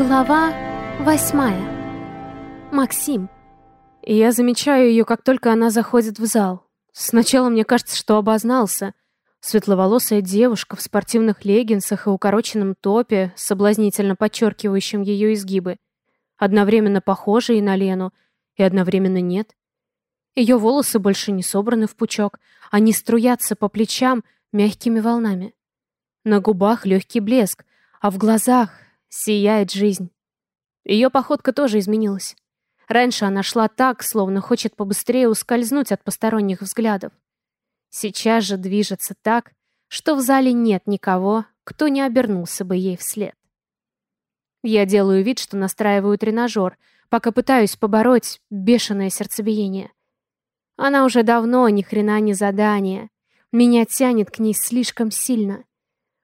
Глава восьмая. Максим. Я замечаю ее, как только она заходит в зал. Сначала мне кажется, что обознался. Светловолосая девушка в спортивных леггинсах и укороченном топе, соблазнительно подчеркивающем ее изгибы. Одновременно похожа и на Лену, и одновременно нет. Ее волосы больше не собраны в пучок, они струятся по плечам мягкими волнами. На губах легкий блеск, а в глазах сияет жизнь. Ее походка тоже изменилась. Раньше она шла так, словно хочет побыстрее ускользнуть от посторонних взглядов. Сейчас же движется так, что в зале нет никого, кто не обернулся бы ей вслед. Я делаю вид, что настраиваю тренажер, пока пытаюсь побороть бешеное сердцебиение. Она уже давно ни хрена не задание. Меня тянет к ней слишком сильно.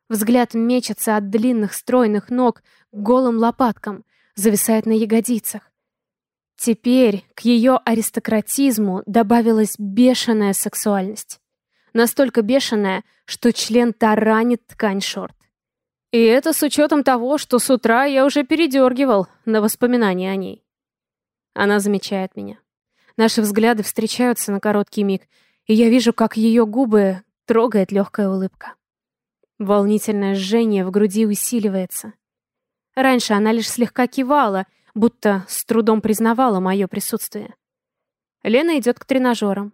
Взгляд мечется от длинных стройных ног к голым лопаткам, зависает на ягодицах. Теперь к ее аристократизму добавилась бешеная сексуальность. Настолько бешеная, что член таранит ткань шорт. И это с учетом того, что с утра я уже передергивал на воспоминания о ней. Она замечает меня. Наши взгляды встречаются на короткий миг, и я вижу, как ее губы трогает легкая улыбка. Волнительное жжение в груди усиливается. Раньше она лишь слегка кивала, будто с трудом признавала мое присутствие. Лена идет к тренажерам.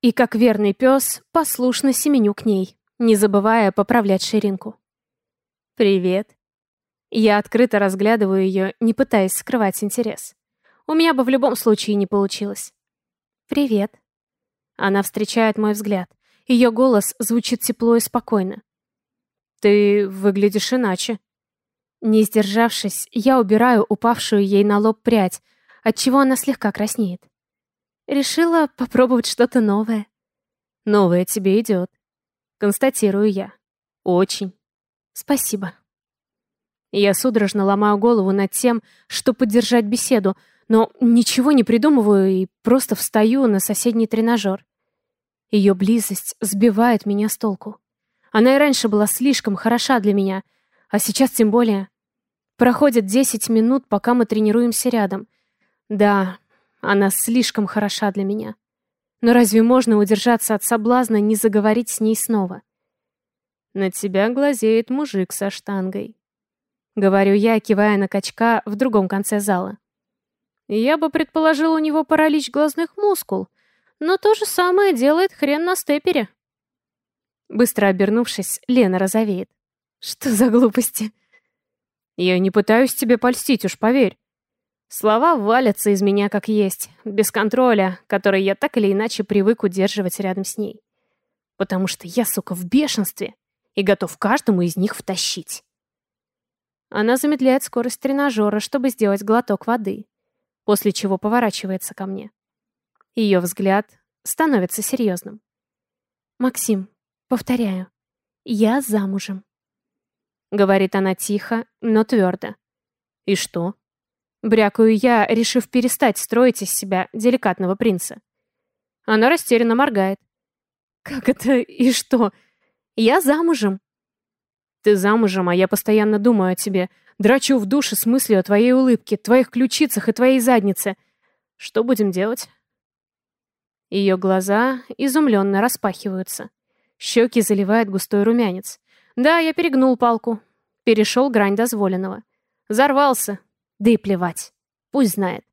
И, как верный пес, послушно семеню к ней, не забывая поправлять ширинку. «Привет». Я открыто разглядываю ее, не пытаясь скрывать интерес. У меня бы в любом случае не получилось. «Привет». Она встречает мой взгляд. Ее голос звучит тепло и спокойно. Ты выглядишь иначе. Не сдержавшись, я убираю упавшую ей на лоб прядь, отчего она слегка краснеет. Решила попробовать что-то новое. Новое тебе идет. Констатирую я. Очень. Спасибо. Я судорожно ломаю голову над тем, что поддержать беседу, но ничего не придумываю и просто встаю на соседний тренажер. Ее близость сбивает меня с толку. Она и раньше была слишком хороша для меня, а сейчас тем более. Проходит 10 минут, пока мы тренируемся рядом. Да, она слишком хороша для меня. Но разве можно удержаться от соблазна не заговорить с ней снова? На тебя глазеет мужик со штангой. Говорю я, кивая на качка в другом конце зала. Я бы предположил у него паралич глазных мускул, но то же самое делает хрен на степере. Быстро обернувшись, Лена розовеет. Что за глупости? Я не пытаюсь тебе польстить, уж поверь. Слова валятся из меня как есть, без контроля, который я так или иначе привык удерживать рядом с ней. Потому что я, сука, в бешенстве и готов каждому из них втащить. Она замедляет скорость тренажера, чтобы сделать глоток воды, после чего поворачивается ко мне. Ее взгляд становится серьезным. «Максим, Повторяю, я замужем. Говорит она тихо, но твердо. И что? Брякаю я, решив перестать строить из себя деликатного принца. Она растерянно моргает. Как это и что? Я замужем. Ты замужем, а я постоянно думаю о тебе. Драчу в душе с мыслью о твоей улыбке, твоих ключицах и твоей заднице. Что будем делать? Ее глаза изумленно распахиваются. Щеки заливает густой румянец. Да, я перегнул палку. Перешел грань дозволенного. Зарвался. Да и плевать. Пусть знает.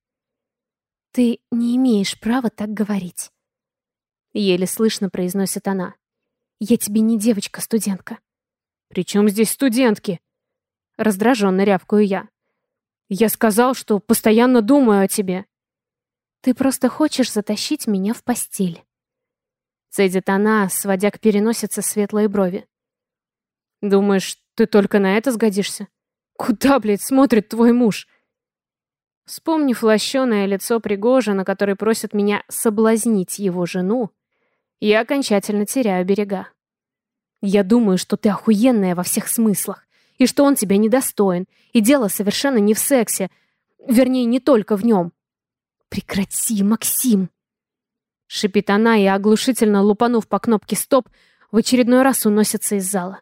Ты не имеешь права так говорить. Еле слышно произносит она. Я тебе не девочка-студентка. При чем здесь студентки? Раздраженно рявкаю я. Я сказал, что постоянно думаю о тебе. Ты просто хочешь затащить меня в постель. Цедит она, сводя к переносице светлые брови. «Думаешь, ты только на это сгодишься? Куда, блядь, смотрит твой муж?» Вспомнив лощеное лицо Пригожина, который просит меня соблазнить его жену, я окончательно теряю берега. Я думаю, что ты охуенная во всех смыслах, и что он тебя недостоин, и дело совершенно не в сексе, вернее, не только в нем. Прекрати, Максим. Шипит она и, оглушительно лупанув по кнопке «Стоп», в очередной раз уносится из зала.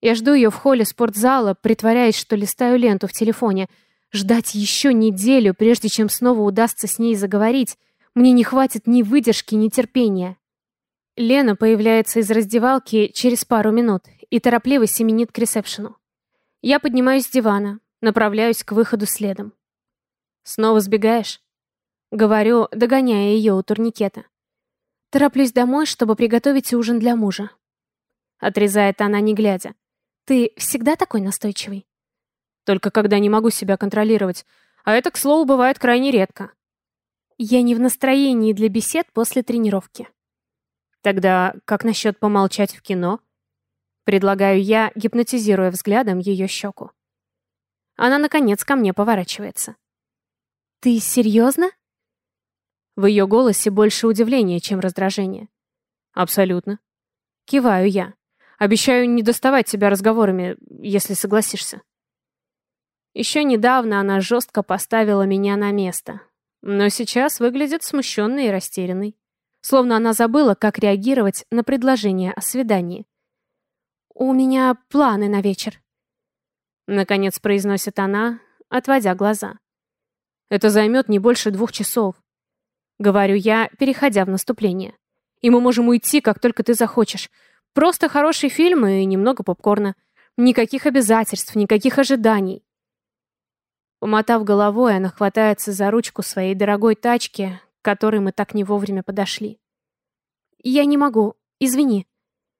Я жду ее в холле спортзала, притворяясь, что листаю ленту в телефоне. Ждать еще неделю, прежде чем снова удастся с ней заговорить, мне не хватит ни выдержки, ни терпения. Лена появляется из раздевалки через пару минут и торопливо семенит к ресепшену. Я поднимаюсь с дивана, направляюсь к выходу следом. «Снова сбегаешь?» Говорю, догоняя ее у турникета. Тороплюсь домой, чтобы приготовить ужин для мужа. Отрезает она, не глядя. Ты всегда такой настойчивый? Только когда не могу себя контролировать. А это, к слову, бывает крайне редко. Я не в настроении для бесед после тренировки. Тогда как насчет помолчать в кино? Предлагаю я, гипнотизируя взглядом ее щеку. Она, наконец, ко мне поворачивается. «Ты серьезно?» В ее голосе больше удивления, чем раздражения. «Абсолютно». Киваю я. Обещаю не доставать тебя разговорами, если согласишься. Еще недавно она жестко поставила меня на место, но сейчас выглядит смущенной и растерянной. Словно она забыла, как реагировать на предложение о свидании. «У меня планы на вечер», — наконец произносит она, отводя глаза. «Это займет не больше двух часов», — говорю я, переходя в наступление. «И мы можем уйти, как только ты захочешь. Просто хороший фильм и немного попкорна. Никаких обязательств, никаких ожиданий. Умотав головой, она хватается за ручку своей дорогой тачки, к которой мы так не вовремя подошли. «Я не могу, извини»,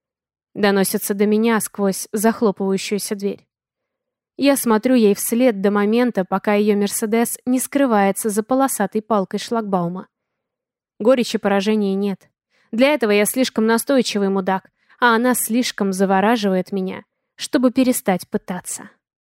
— доносится до меня сквозь захлопывающуюся дверь. Я смотрю ей вслед до момента, пока ее «Мерседес» не скрывается за полосатой палкой шлагбаума. Горечи поражения нет. Для этого я слишком настойчивый мудак, а она слишком завораживает меня, чтобы перестать пытаться.